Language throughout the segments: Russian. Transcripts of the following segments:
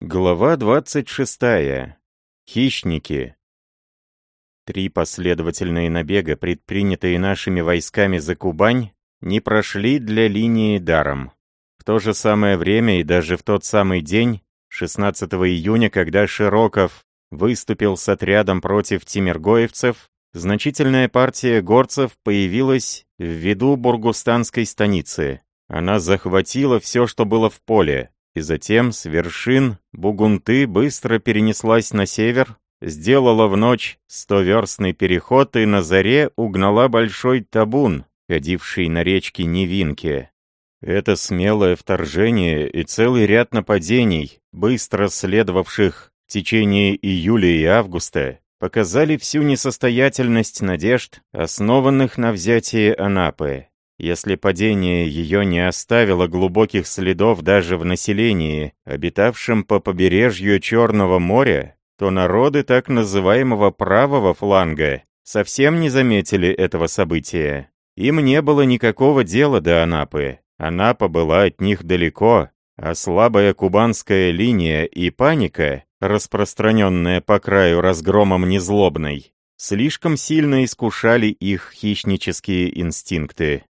Глава 26. Хищники. Три последовательные набега, предпринятые нашими войсками за Кубань, не прошли для линии даром. В то же самое время и даже в тот самый день, 16 июня, когда Широков выступил с отрядом против тимиргоевцев, значительная партия горцев появилась в виду бургустанской станицы. Она захватила все, что было в поле, и затем с вершин Бугунты быстро перенеслась на север, сделала в ночь стоверстный переход и на заре угнала большой табун, ходивший на речке Невинке. Это смелое вторжение и целый ряд нападений, быстро следовавших в течение июля и августа, показали всю несостоятельность надежд, основанных на взятии Анапы. Если падение ее не оставило глубоких следов даже в населении, обитавшем по побережью Черного моря, то народы так называемого правого фланга совсем не заметили этого события. Им не было никакого дела до Анапы. Анапа была от них далеко, а слабая кубанская линия и паника, распространенная по краю разгромом незлобной, слишком сильно искушали их хищнические инстинкты.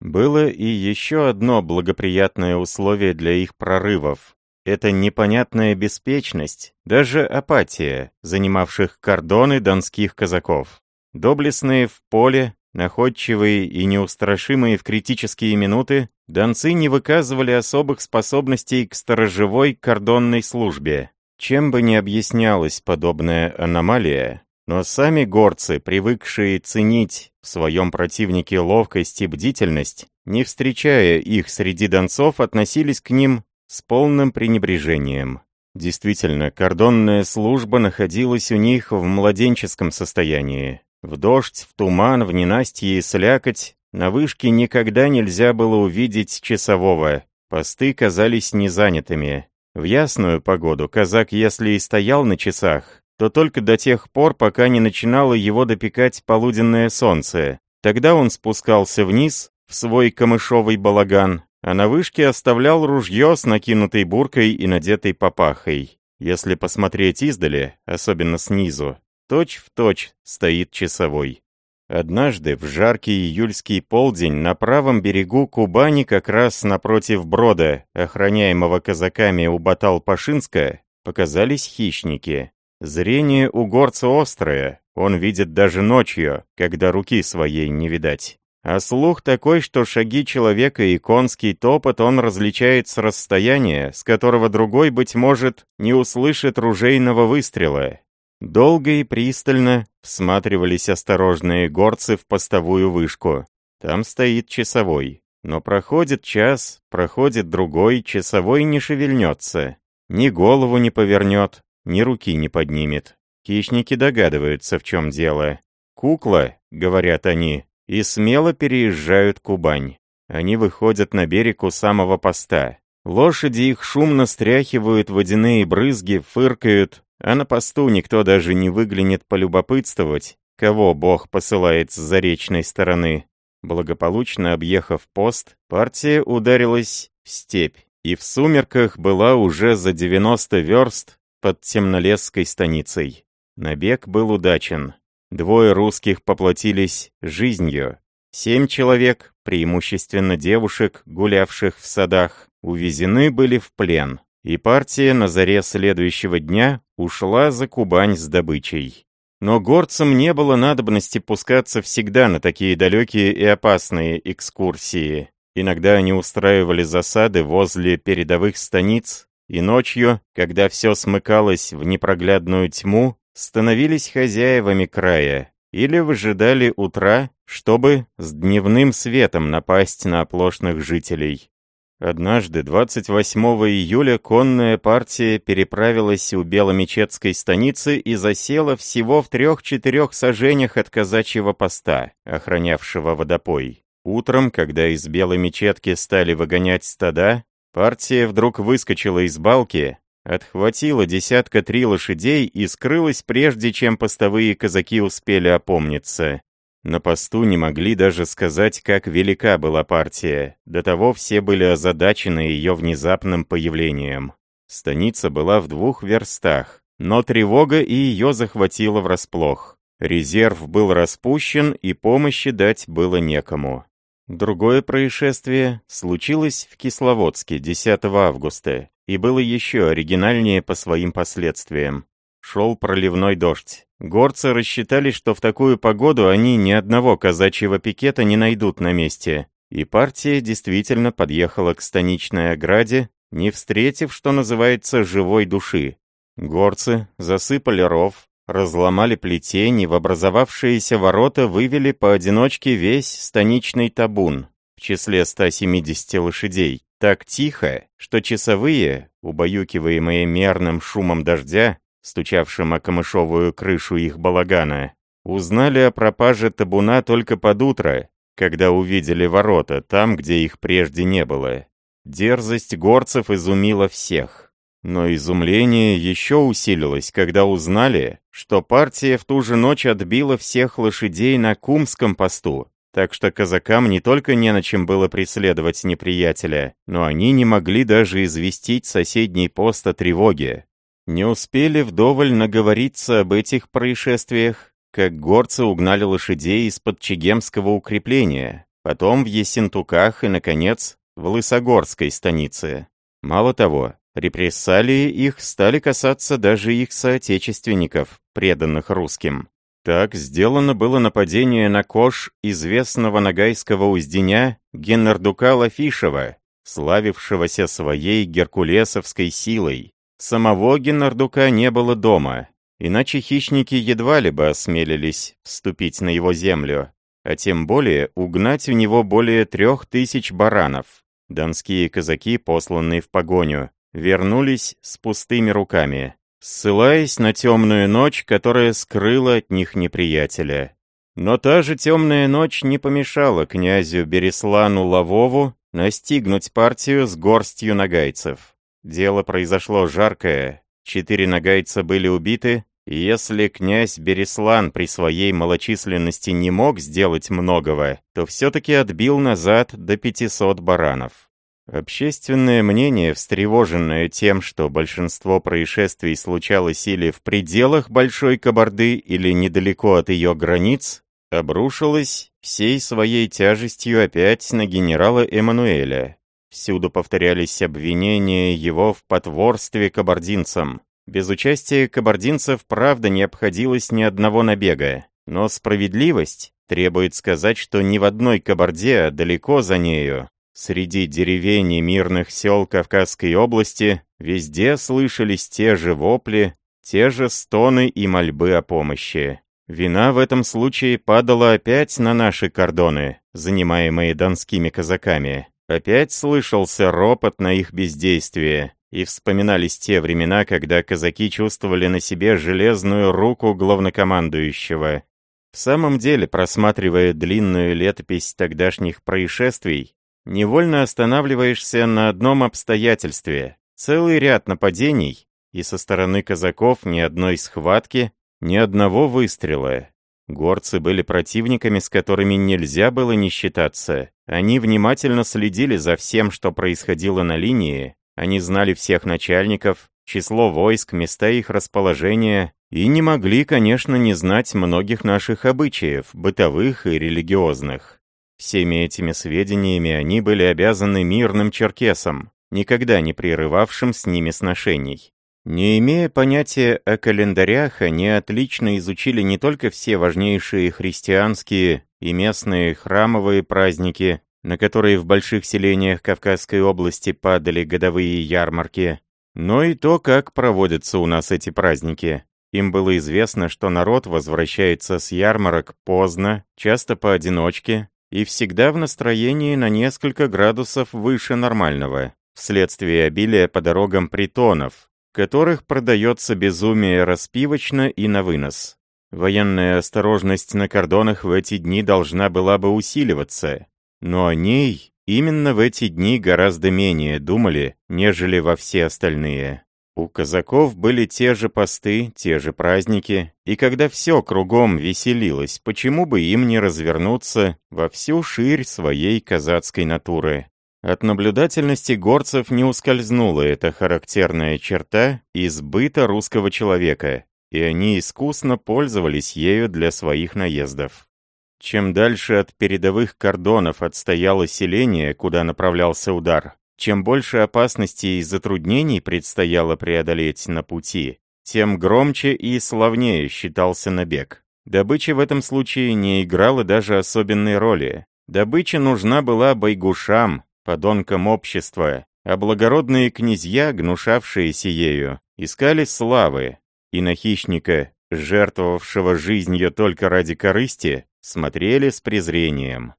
Было и еще одно благоприятное условие для их прорывов. Это непонятная беспечность, даже апатия, занимавших кордоны донских казаков. Доблестные в поле, находчивые и неустрашимые в критические минуты, донцы не выказывали особых способностей к сторожевой кордонной службе. Чем бы ни объяснялась подобная аномалия, но сами горцы, привыкшие ценить в своем противнике ловкость и бдительность, не встречая их среди донцов, относились к ним с полным пренебрежением. Действительно, кордонная служба находилась у них в младенческом состоянии. В дождь, в туман, в ненастье и слякоть на вышке никогда нельзя было увидеть часового. Посты казались незанятыми. В ясную погоду казак, если и стоял на часах, то только до тех пор, пока не начинало его допекать полуденное солнце. Тогда он спускался вниз, в свой камышовый балаган, а на вышке оставлял ружье с накинутой буркой и надетой папахой. Если посмотреть издали, особенно снизу, точь в точь стоит часовой. Однажды в жаркий июльский полдень на правом берегу Кубани, как раз напротив брода, охраняемого казаками у Батал-Пашинска, показались хищники. Зрение у горца острое, он видит даже ночью, когда руки своей не видать. А слух такой, что шаги человека и конский топот он различает с расстояния, с которого другой, быть может, не услышит ружейного выстрела. Долго и пристально всматривались осторожные горцы в постовую вышку. Там стоит часовой. Но проходит час, проходит другой, часовой не шевельнется. Ни голову не повернет, ни руки не поднимет. Хищники догадываются, в чем дело. «Кукла», — говорят они, и смело переезжают Кубань. Они выходят на берег у самого поста. Лошади их шумно стряхивают водяные брызги, фыркают, а на посту никто даже не выглянет полюбопытствовать, кого Бог посылает с заречной стороны. Благополучно объехав пост, партия ударилась в степь, и в сумерках была уже за 90 верст под Темнолесской станицей. Набег был удачен. Двое русских поплатились жизнью. Семь человек, преимущественно девушек, гулявших в садах, увезены были в плен, и партия на заре следующего дня ушла за Кубань с добычей. Но горцам не было надобности пускаться всегда на такие далекие и опасные экскурсии. Иногда они устраивали засады возле передовых станиц и ночью, когда все смыкалось в непроглядную тьму, становились хозяевами края или выжидали утра, чтобы с дневным светом напасть на оплошных жителей. Однажды, 28 июля, конная партия переправилась у Беломечетской станицы и засела всего в трех-четырех сажениях от казачьего поста, охранявшего водопой. Утром, когда из Белой Мечетки стали выгонять стада, Партия вдруг выскочила из балки, отхватила десятка три лошадей и скрылась прежде, чем постовые казаки успели опомниться. На посту не могли даже сказать, как велика была партия, до того все были озадачены ее внезапным появлением. Станица была в двух верстах, но тревога и ее захватила врасплох. Резерв был распущен, и помощи дать было некому. Другое происшествие случилось в Кисловодске 10 августа и было еще оригинальнее по своим последствиям. Шел проливной дождь. Горцы рассчитали, что в такую погоду они ни одного казачьего пикета не найдут на месте. И партия действительно подъехала к станичной ограде, не встретив, что называется, живой души. Горцы засыпали ров, разломали плетень и в образовавшиеся ворота вывели поодиночке весь станичный табун в числе 170 лошадей. Так тихо, что часовые, убаюкиваемые мерным шумом дождя, стучавшим о камышовую крышу их балагана, узнали о пропаже табуна только под утро, когда увидели ворота там, где их прежде не было. Дерзость горцев изумила всех. Но изумление еще усилилось, когда узнали, что партия в ту же ночь отбила всех лошадей на Кумском посту, так что казакам не только не на чем было преследовать неприятеля, но они не могли даже известить соседний пост о тревоге. Не успели вдоволь наговориться об этих происшествиях, как горцы угнали лошадей из-под Чегемского укрепления, потом в Есентуках и, наконец, в Лысогорской станице. Мало того, репрессалии их стали касаться даже их соотечественников, преданных русским. Так сделано было нападение на кош известного нагайского узденя Геннардука Лафишева, славившегося своей геркулесовской силой. Самого Геннардука не было дома, иначе хищники едва ли бы осмелились вступить на его землю, а тем более угнать у него более трех тысяч баранов. Донские казаки, посланные в погоню, вернулись с пустыми руками, ссылаясь на темную ночь, которая скрыла от них неприятеля. Но та же темная ночь не помешала князю Береслану Лавову настигнуть партию с горстью нагайцев. Дело произошло жаркое, четыре нагайца были убиты, если князь Береслан при своей малочисленности не мог сделать многого, то все-таки отбил назад до 500 баранов. Общественное мнение, встревоженное тем, что большинство происшествий случалось или в пределах Большой Кабарды, или недалеко от ее границ, обрушилось всей своей тяжестью опять на генерала Эммануэля, Всюду повторялись обвинения его в потворстве кабардинцам. Без участия кабардинцев правда не обходилось ни одного набега. Но справедливость требует сказать, что ни в одной кабарде, а далеко за нею, среди деревень и мирных сел Кавказской области, везде слышались те же вопли, те же стоны и мольбы о помощи. Вина в этом случае падала опять на наши кордоны, занимаемые донскими казаками. Опять слышался ропот на их бездействие, и вспоминались те времена, когда казаки чувствовали на себе железную руку главнокомандующего. В самом деле, просматривая длинную летопись тогдашних происшествий, невольно останавливаешься на одном обстоятельстве. Целый ряд нападений, и со стороны казаков ни одной схватки, ни одного выстрела. Горцы были противниками, с которыми нельзя было не считаться. Они внимательно следили за всем, что происходило на линии, они знали всех начальников, число войск, места их расположения, и не могли, конечно, не знать многих наших обычаев, бытовых и религиозных. Всеми этими сведениями они были обязаны мирным черкесам, никогда не прерывавшим с ними сношений. Не имея понятия о календарях, они отлично изучили не только все важнейшие христианские и местные храмовые праздники, на которые в больших селениях Кавказской области падали годовые ярмарки, но и то, как проводятся у нас эти праздники. Им было известно, что народ возвращается с ярмарок поздно, часто поодиночке, и всегда в настроении на несколько градусов выше нормального, вследствие обилия по дорогам притонов, которых продается безумие распивочно и на вынос. Военная осторожность на кордонах в эти дни должна была бы усиливаться, но о ней именно в эти дни гораздо менее думали, нежели во все остальные. У казаков были те же посты, те же праздники, и когда все кругом веселилось, почему бы им не развернуться во всю ширь своей казацкой натуры? От наблюдательности горцев не ускользнула эта характерная черта из быта русского человека, и они искусно пользовались ею для своих наездов. Чем дальше от передовых кордонов отстояло селение, куда направлялся удар, чем больше опасностей и затруднений предстояло преодолеть на пути, тем громче и славнее считался набег. Добыча в этом случае не играла даже особенной роли. Добыча нужна была байгушам, подонкам общества, а благородные князья, гнушавшиеся ею, искали славы, и на хищника, жертвовавшего жизнью только ради корысти, смотрели с презрением.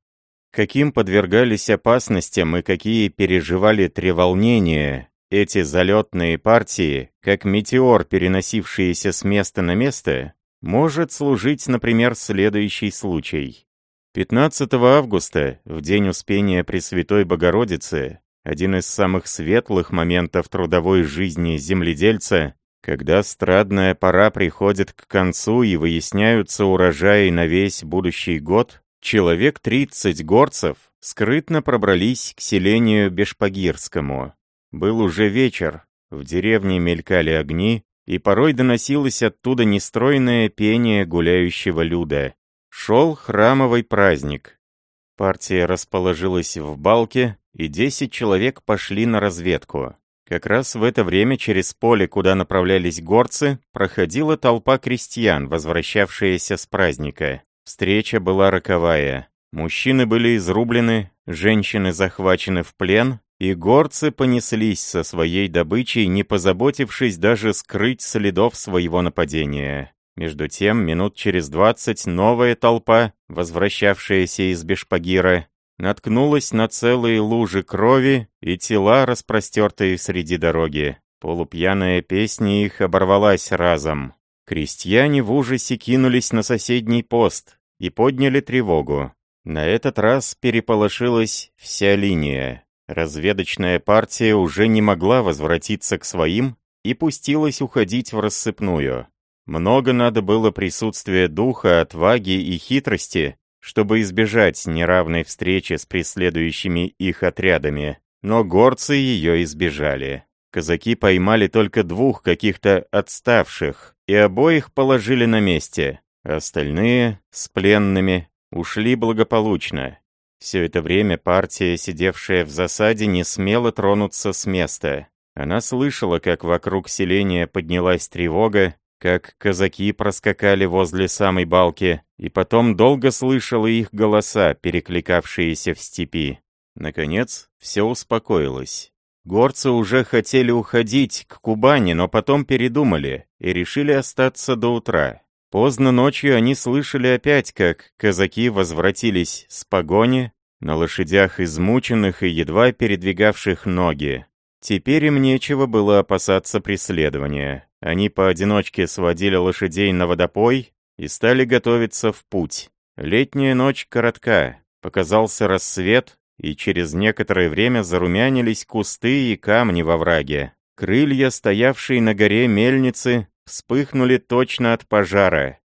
Каким подвергались опасностям и какие переживали треволнения эти залетные партии, как метеор, переносившиеся с места на место, может служить, например, следующий случай. 15 августа, в день Успения Пресвятой Богородицы, один из самых светлых моментов трудовой жизни земледельца, когда страдная пора приходит к концу и выясняются урожаи на весь будущий год, человек 30 горцев скрытно пробрались к селению Бешпагирскому. Был уже вечер, в деревне мелькали огни, и порой доносилось оттуда нестройное пение гуляющего люда. Шел храмовый праздник. Партия расположилась в балке, и десять человек пошли на разведку. Как раз в это время через поле, куда направлялись горцы, проходила толпа крестьян, возвращавшаяся с праздника. Встреча была роковая. Мужчины были изрублены, женщины захвачены в плен, и горцы понеслись со своей добычей, не позаботившись даже скрыть следов своего нападения. Между тем, минут через двадцать новая толпа, возвращавшаяся из Бешпагира, наткнулась на целые лужи крови и тела, распростертые среди дороги. Полупьяная песня их оборвалась разом. Крестьяне в ужасе кинулись на соседний пост и подняли тревогу. На этот раз переполошилась вся линия. Разведочная партия уже не могла возвратиться к своим и пустилась уходить в рассыпную. Много надо было присутствия духа, отваги и хитрости, чтобы избежать неравной встречи с преследующими их отрядами, но горцы ее избежали. Казаки поймали только двух каких-то отставших и обоих положили на месте, остальные, с пленными, ушли благополучно. Все это время партия, сидевшая в засаде, не смела тронуться с места. Она слышала, как вокруг селения поднялась тревога, как казаки проскакали возле самой балки, и потом долго слышала их голоса, перекликавшиеся в степи. Наконец, все успокоилось. Горцы уже хотели уходить к Кубани, но потом передумали и решили остаться до утра. Поздно ночью они слышали опять, как казаки возвратились с погони на лошадях измученных и едва передвигавших ноги. Теперь им нечего было опасаться преследования. Они поодиночке сводили лошадей на водопой и стали готовиться в путь. Летняя ночь коротка, показался рассвет, и через некоторое время зарумянились кусты и камни во враге. Крылья, стоявшие на горе мельницы, вспыхнули точно от пожара.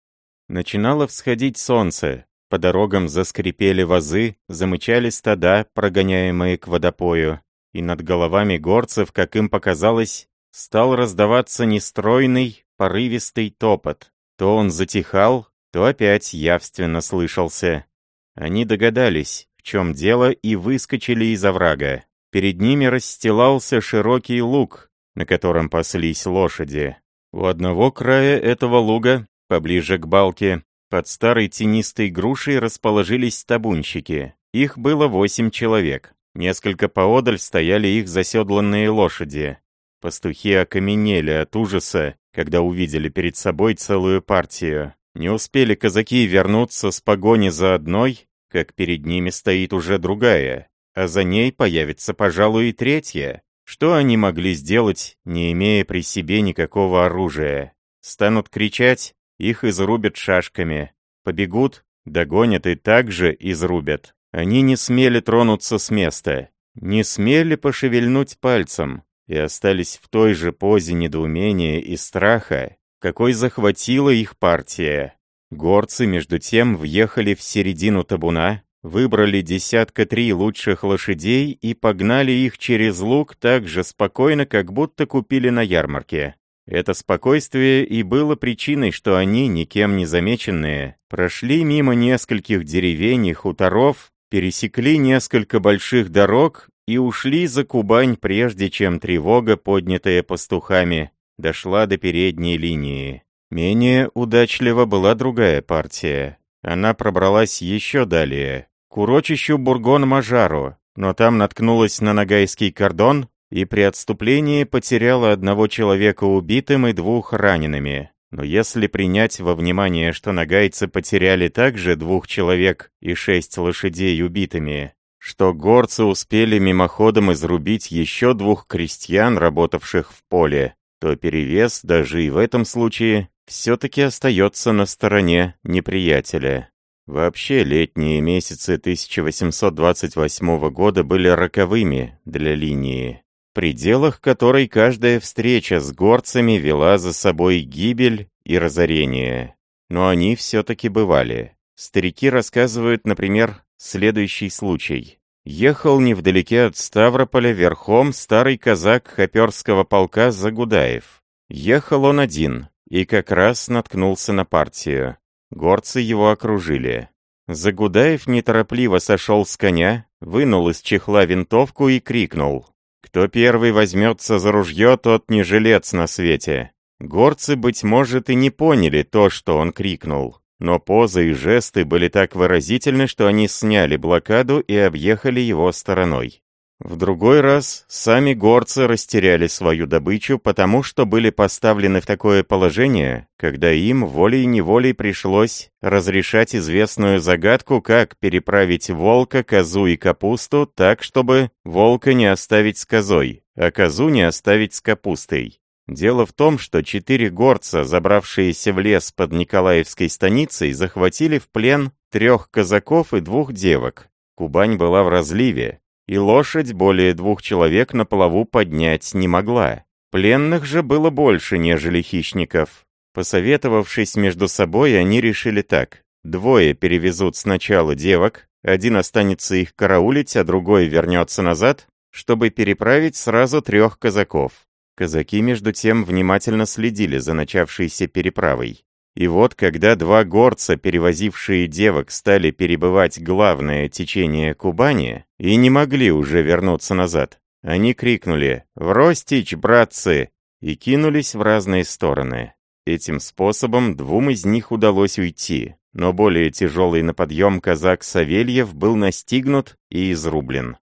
Начинало всходить солнце, по дорогам заскрипели вазы, замычали стада, прогоняемые к водопою, и над головами горцев, как им показалось, стал раздаваться нестройный, порывистый топот. То он затихал, то опять явственно слышался. Они догадались, в чем дело, и выскочили из оврага. Перед ними расстилался широкий луг, на котором паслись лошади. У одного края этого луга, поближе к балке, под старой тенистой грушей расположились табунщики. Их было восемь человек. Несколько поодаль стояли их заседланные лошади. Пастухи окаменели от ужаса, когда увидели перед собой целую партию. Не успели казаки вернуться с погони за одной, как перед ними стоит уже другая, а за ней появится, пожалуй, и третья. Что они могли сделать, не имея при себе никакого оружия? Станут кричать, их изрубят шашками. Побегут, догонят и также изрубят. Они не смели тронуться с места, не смели пошевельнуть пальцем, и остались в той же позе недоумения и страха, какой захватила их партия. Горцы, между тем, въехали в середину табуна, выбрали десятка три лучших лошадей и погнали их через луг так же спокойно, как будто купили на ярмарке. Это спокойствие и было причиной, что они, никем не замеченные, прошли мимо нескольких деревень и хуторов, пересекли несколько больших дорог и ушли за Кубань, прежде чем тревога, поднятая пастухами, дошла до передней линии. Менее удачлива была другая партия. Она пробралась еще далее, к урочищу Бургон-Мажару, но там наткнулась на Ногайский кордон и при отступлении потеряла одного человека убитым и двух ранеными. Но если принять во внимание, что нагайцы потеряли также двух человек и шесть лошадей убитыми, что горцы успели мимоходом изрубить еще двух крестьян, работавших в поле, то перевес даже и в этом случае все-таки остается на стороне неприятеля. Вообще, летние месяцы 1828 года были роковыми для линии пределах которой каждая встреча с горцами вела за собой гибель и разорение. Но они все-таки бывали. Старики рассказывают, например, следующий случай. Ехал невдалеке от Ставрополя верхом старый казак Хоперского полка Загудаев. Ехал он один и как раз наткнулся на партию. Горцы его окружили. Загудаев неторопливо сошел с коня, вынул из чехла винтовку и крикнул кто первый возьмется за ружье, тот не жилец на свете. Горцы, быть может, и не поняли то, что он крикнул. Но позы и жесты были так выразительны, что они сняли блокаду и объехали его стороной. В другой раз сами горцы растеряли свою добычу, потому что были поставлены в такое положение, когда им волей-неволей пришлось разрешать известную загадку, как переправить волка, козу и капусту так, чтобы волка не оставить с козой, а козу не оставить с капустой. Дело в том, что четыре горца, забравшиеся в лес под Николаевской станицей, захватили в плен трех казаков и двух девок. Кубань была в разливе, и лошадь более двух человек на плаву поднять не могла. Пленных же было больше, нежели хищников. Посоветовавшись между собой, они решили так. Двое перевезут сначала девок, один останется их караулить, а другой вернется назад, чтобы переправить сразу трех казаков. Казаки, между тем, внимательно следили за начавшейся переправой. И вот, когда два горца, перевозившие девок, стали перебывать главное течение Кубани и не могли уже вернуться назад, они крикнули «В ростич, братцы!» и кинулись в разные стороны. Этим способом двум из них удалось уйти, но более тяжелый на подъем казак Савельев был настигнут и изрублен.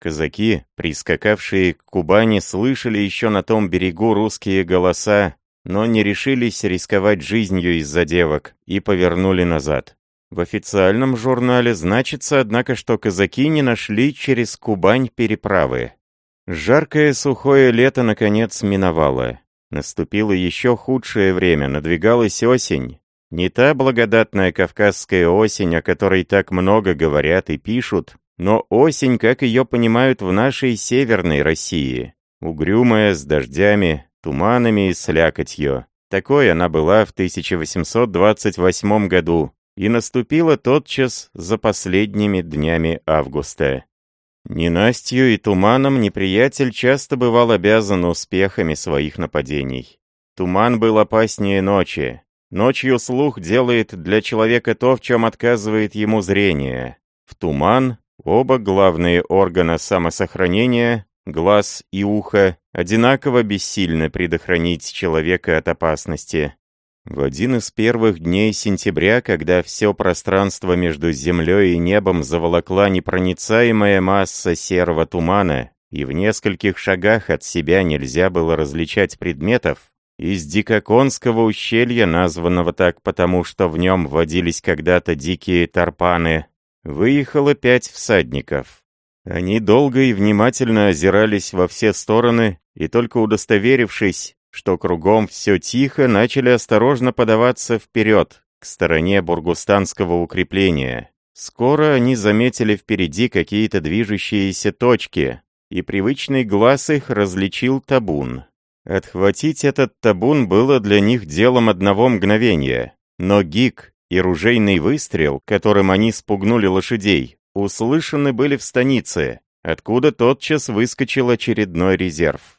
Казаки, прискакавшие к Кубани, слышали еще на том берегу русские голоса но не решились рисковать жизнью из-за девок и повернули назад. В официальном журнале значится, однако, что казаки не нашли через Кубань переправы. Жаркое сухое лето, наконец, миновало. Наступило еще худшее время, надвигалась осень. Не та благодатная кавказская осень, о которой так много говорят и пишут, но осень, как ее понимают в нашей северной России. Угрюмая, с дождями, туманами и слякотью. Такой она была в 1828 году и наступила тотчас за последними днями августа. Ненастью и туманом неприятель часто бывал обязан успехами своих нападений. Туман был опаснее ночи. Ночью слух делает для человека то, в чем отказывает ему зрение. В туман оба главные органа самосохранения глаз и ухо одинаково бессильны предохранить человека от опасности. В один из первых дней сентября, когда все пространство между землей и небом заволокла непроницаемая масса серого тумана, и в нескольких шагах от себя нельзя было различать предметов, из Дикоконского ущелья, названного так потому, что в нем водились когда-то дикие тарпаны, выехало пять всадников. Они долго и внимательно озирались во все стороны, и только удостоверившись, что кругом все тихо, начали осторожно подаваться вперед, к стороне бургустанского укрепления. Скоро они заметили впереди какие-то движущиеся точки, и привычный глаз их различил табун. Отхватить этот табун было для них делом одного мгновения, но Гик, и ружейный выстрел, которым они спугнули лошадей, услышаны были в станице, откуда тотчас выскочил очередной резерв.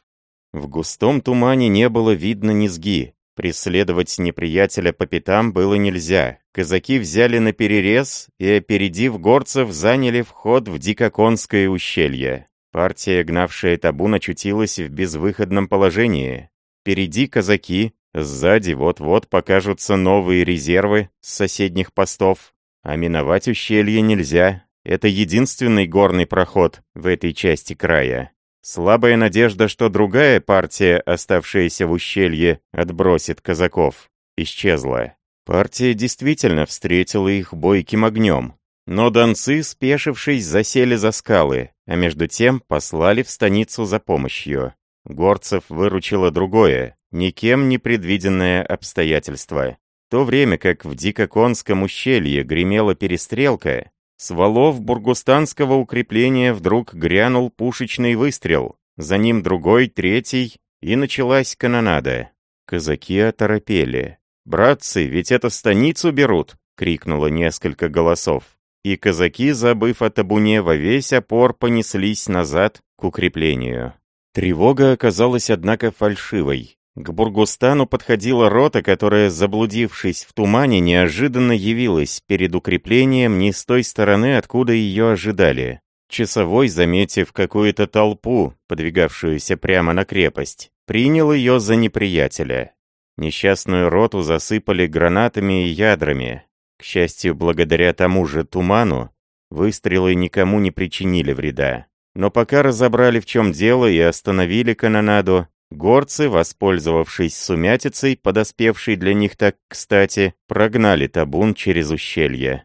В густом тумане не было видно низги, преследовать неприятеля по пятам было нельзя. Казаки взяли на перерез и, опередив горцев, заняли вход в Дикоконское ущелье. Партия, гнавшая табун, очутилась в безвыходном положении. Впереди казаки, сзади вот-вот покажутся новые резервы с соседних постов. А миновать ущелье нельзя, это единственный горный проход в этой части края. Слабая надежда, что другая партия, оставшаяся в ущелье, отбросит казаков, исчезла. Партия действительно встретила их бойким огнем. Но донцы, спешившись, засели за скалы, а между тем послали в станицу за помощью. Горцев выручило другое, никем не предвиденное обстоятельство. В то время как в Дикоконском ущелье гремела перестрелка, с валов бургустанского укрепления вдруг грянул пушечный выстрел, за ним другой, третий, и началась канонада. Казаки оторопели. «Братцы, ведь это станицу берут!» — крикнуло несколько голосов. И казаки, забыв о табуне, во весь опор понеслись назад к укреплению. Тревога оказалась, однако, фальшивой. К Бургустану подходила рота, которая, заблудившись в тумане, неожиданно явилась перед укреплением не с той стороны, откуда ее ожидали. Часовой, заметив какую-то толпу, подвигавшуюся прямо на крепость, принял ее за неприятеля. Несчастную роту засыпали гранатами и ядрами. К счастью, благодаря тому же туману, выстрелы никому не причинили вреда. Но пока разобрали, в чем дело, и остановили канонаду, Горцы, воспользовавшись сумятицей, подоспевшей для них так кстати, прогнали табун через ущелье.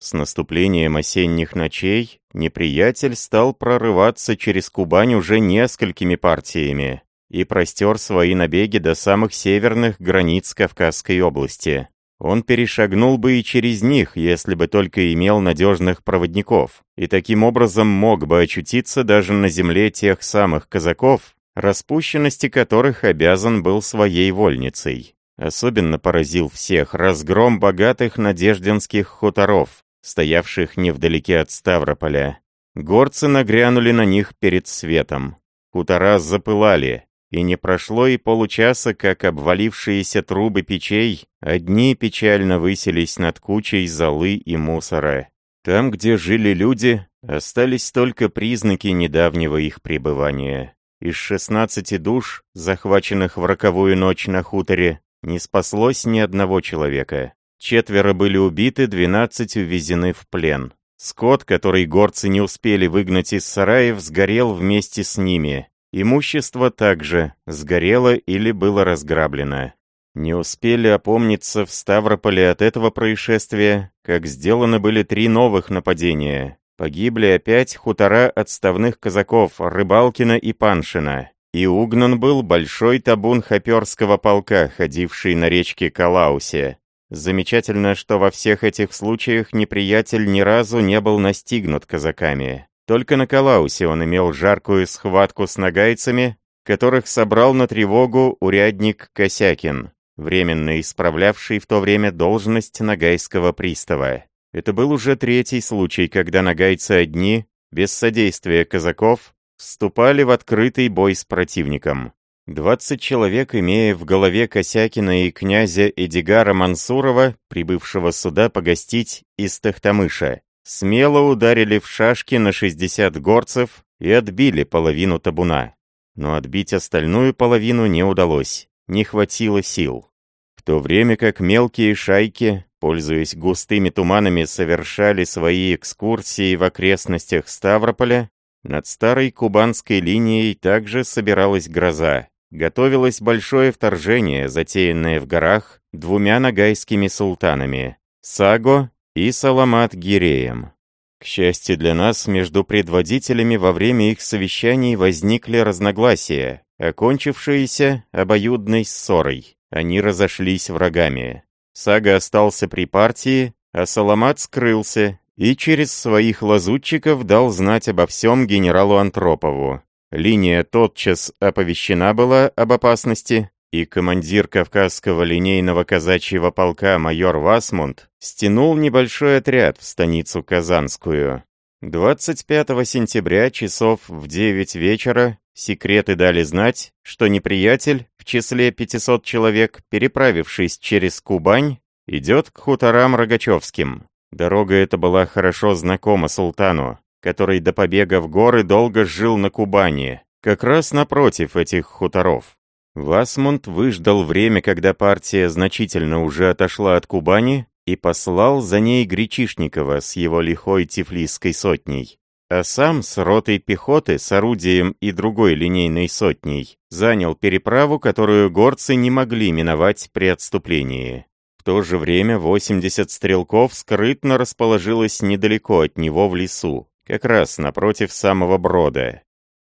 С наступлением осенних ночей неприятель стал прорываться через Кубань уже несколькими партиями и простер свои набеги до самых северных границ Кавказской области. Он перешагнул бы и через них, если бы только имел надежных проводников, и таким образом мог бы очутиться даже на земле тех самых казаков, распущенности которых обязан был своей вольницей. Особенно поразил всех разгром богатых надежденских хуторов, стоявших невдалеке от Ставрополя. Горцы нагрянули на них перед светом. Хутора запылали, и не прошло и получаса, как обвалившиеся трубы печей одни печально высились над кучей золы и мусора. Там, где жили люди, остались только признаки недавнего их пребывания. Из 16 душ, захваченных в роковую ночь на хуторе, не спаслось ни одного человека. Четверо были убиты, 12 увезены в плен. Скот, который горцы не успели выгнать из сараев, сгорел вместе с ними. Имущество также сгорело или было разграблено. Не успели опомниться в Ставрополе от этого происшествия, как сделаны были три новых нападения, Погибли опять хутора отставных казаков Рыбалкина и Паншина. И угнан был большой табун хоперского полка, ходивший на речке Калаусе. Замечательно, что во всех этих случаях неприятель ни разу не был настигнут казаками. Только на Калаусе он имел жаркую схватку с нагайцами, которых собрал на тревогу урядник Косякин, временно исправлявший в то время должность нагайского пристава. Это был уже третий случай, когда нагайцы одни, без содействия казаков, вступали в открытый бой с противником. Двадцать человек, имея в голове Косякина и князя Эдигара Мансурова, прибывшего сюда погостить из Тахтамыша, смело ударили в шашки на 60 горцев и отбили половину табуна. Но отбить остальную половину не удалось, не хватило сил. В то время как мелкие шайки, пользуясь густыми туманами, совершали свои экскурсии в окрестностях Ставрополя, над старой кубанской линией также собиралась гроза. Готовилось большое вторжение, затеянное в горах двумя нагайскими султанами – Саго и Саламат-Гиреем. К счастью для нас, между предводителями во время их совещаний возникли разногласия, окончившиеся обоюдной ссорой. Они разошлись врагами. Сага остался при партии, а Саламат скрылся и через своих лазутчиков дал знать обо всем генералу Антропову. Линия тотчас оповещена была об опасности, и командир Кавказского линейного казачьего полка майор Васмунд стянул небольшой отряд в станицу Казанскую. 25 сентября часов в 9 вечера секреты дали знать, что неприятель числе 500 человек, переправившись через Кубань, идет к хуторам Рогачевским. Дорога эта была хорошо знакома султану, который до побега в горы долго жил на Кубани, как раз напротив этих хуторов. Васмунд выждал время, когда партия значительно уже отошла от Кубани, и послал за ней Гречишникова с его лихой тифлисской сотней. А сам с ротой пехоты, с орудием и другой линейной сотней занял переправу, которую горцы не могли миновать при отступлении. В то же время 80 стрелков скрытно расположилось недалеко от него в лесу, как раз напротив самого брода.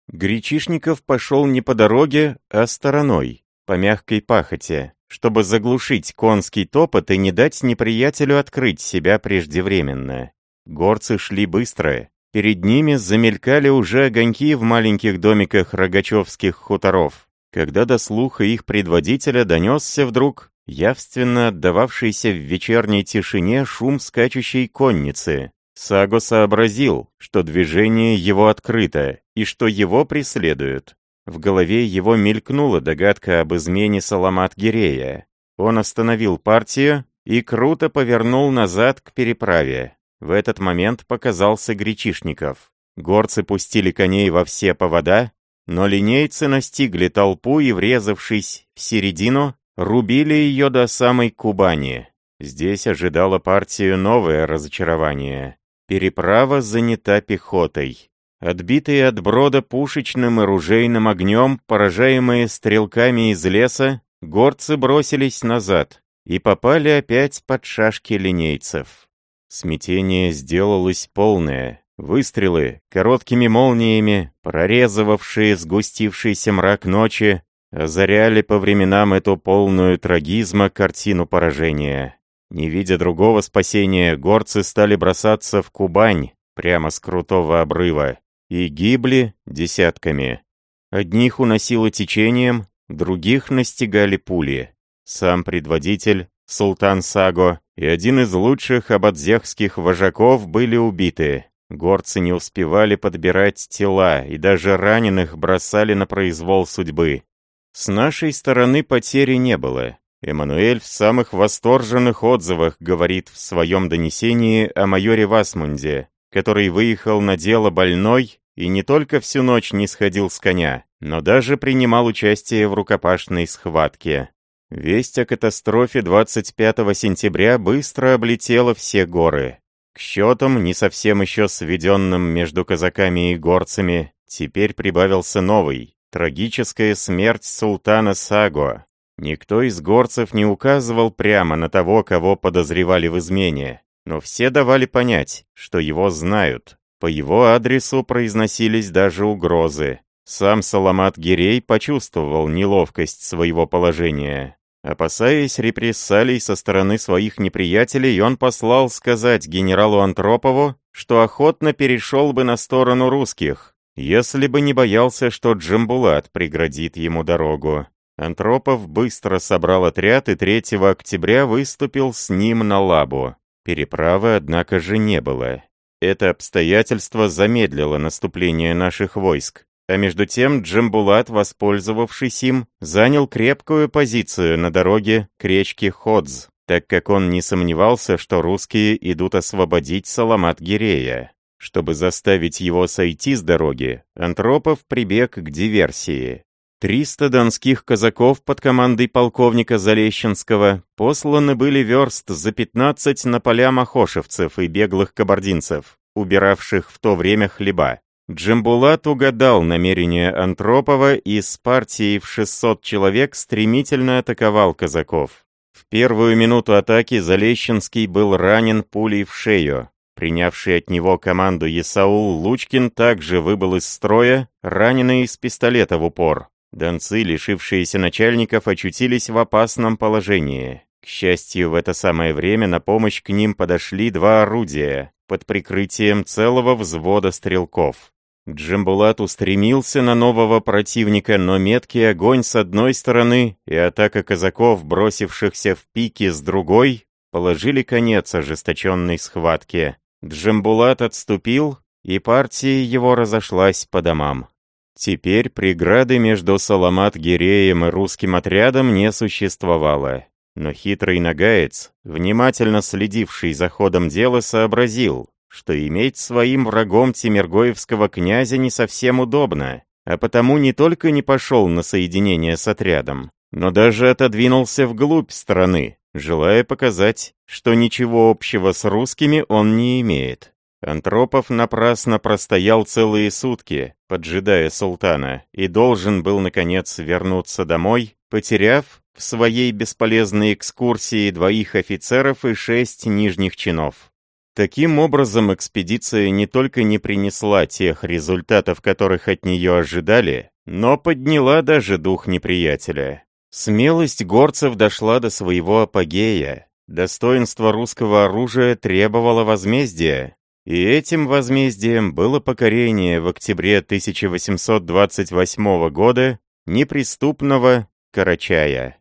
Гречишников пошел не по дороге, а стороной, по мягкой пахоте, чтобы заглушить конский топот и не дать неприятелю открыть себя преждевременно. Горцы шли быстро. Перед ними замелькали уже огоньки в маленьких домиках рогачевских хуторов, когда до слуха их предводителя донесся вдруг явственно отдававшийся в вечерней тишине шум скачущей конницы. Саго сообразил, что движение его открыто и что его преследуют. В голове его мелькнула догадка об измене Саламат Гирея. Он остановил партию и круто повернул назад к переправе. В этот момент показался Гречишников. Горцы пустили коней во все повода, но линейцы настигли толпу и, врезавшись в середину, рубили ее до самой Кубани. Здесь ожидало партию новое разочарование. Переправа занята пехотой. Отбитые от брода пушечным и ружейным огнем, поражаемые стрелками из леса, горцы бросились назад и попали опять под шашки линейцев. Смятение сделалось полное. Выстрелы, короткими молниями, прорезывавшие сгустившийся мрак ночи, озаряли по временам эту полную трагизма картину поражения. Не видя другого спасения, горцы стали бросаться в Кубань, прямо с крутого обрыва, и гибли десятками. Одних уносило течением, других настигали пули. Сам предводитель, султан Саго, и один из лучших абадзехских вожаков были убиты. Горцы не успевали подбирать тела и даже раненых бросали на произвол судьбы. С нашей стороны потери не было. Эммануэль в самых восторженных отзывах говорит в своем донесении о майоре Васмунде, который выехал на дело больной и не только всю ночь не сходил с коня, но даже принимал участие в рукопашной схватке. Весть о катастрофе 25 сентября быстро облетела все горы. К счетам, не совсем еще сведенным между казаками и горцами, теперь прибавился новый — трагическая смерть султана Саго. Никто из горцев не указывал прямо на того, кого подозревали в измене, но все давали понять, что его знают, по его адресу произносились даже угрозы. Сам Саламат Гирей почувствовал неловкость своего положения. Опасаясь репрессалий со стороны своих неприятелей, он послал сказать генералу Антропову, что охотно перешел бы на сторону русских, если бы не боялся, что Джамбулат преградит ему дорогу. Антропов быстро собрал отряд и 3 октября выступил с ним на Лабу. Переправы, однако же, не было. Это обстоятельство замедлило наступление наших войск. А между тем Джамбулат, воспользовавшись им, занял крепкую позицию на дороге к речке Ходз, так как он не сомневался, что русские идут освободить Саламат-Гирея. Чтобы заставить его сойти с дороги, Антропов прибег к диверсии. Триста донских казаков под командой полковника Залещенского посланы были верст за 15 на поля махошевцев и беглых кабардинцев, убиравших в то время хлеба. Джамбулат угадал намерение Антропова и с партией в 600 человек стремительно атаковал казаков. В первую минуту атаки Залещенский был ранен пулей в шею. Принявший от него команду Исаул Лучкин также выбыл из строя, раненый из пистолета в упор. Донцы, лишившиеся начальников, очутились в опасном положении. К счастью, в это самое время на помощь к ним подошли два орудия под прикрытием целого взвода стрелков. Джамбулат устремился на нового противника, но меткий огонь с одной стороны и атака казаков, бросившихся в пике с другой, положили конец ожесточенной схватке. Джамбулат отступил, и партия его разошлась по домам. Теперь преграды между Саламат-Гиреем и русским отрядом не существовало. Но хитрый нагаец, внимательно следивший за ходом дела, сообразил, что иметь своим врагом Тимиргоевского князя не совсем удобно, а потому не только не пошел на соединение с отрядом, но даже отодвинулся вглубь страны, желая показать, что ничего общего с русскими он не имеет. Антропов напрасно простоял целые сутки, поджидая султана, и должен был, наконец, вернуться домой, потеряв в своей бесполезной экскурсии двоих офицеров и шесть нижних чинов. Таким образом, экспедиция не только не принесла тех результатов, которых от нее ожидали, но подняла даже дух неприятеля. Смелость горцев дошла до своего апогея. Достоинство русского оружия требовало возмездия, и этим возмездием было покорение в октябре 1828 года неприступного Карачая.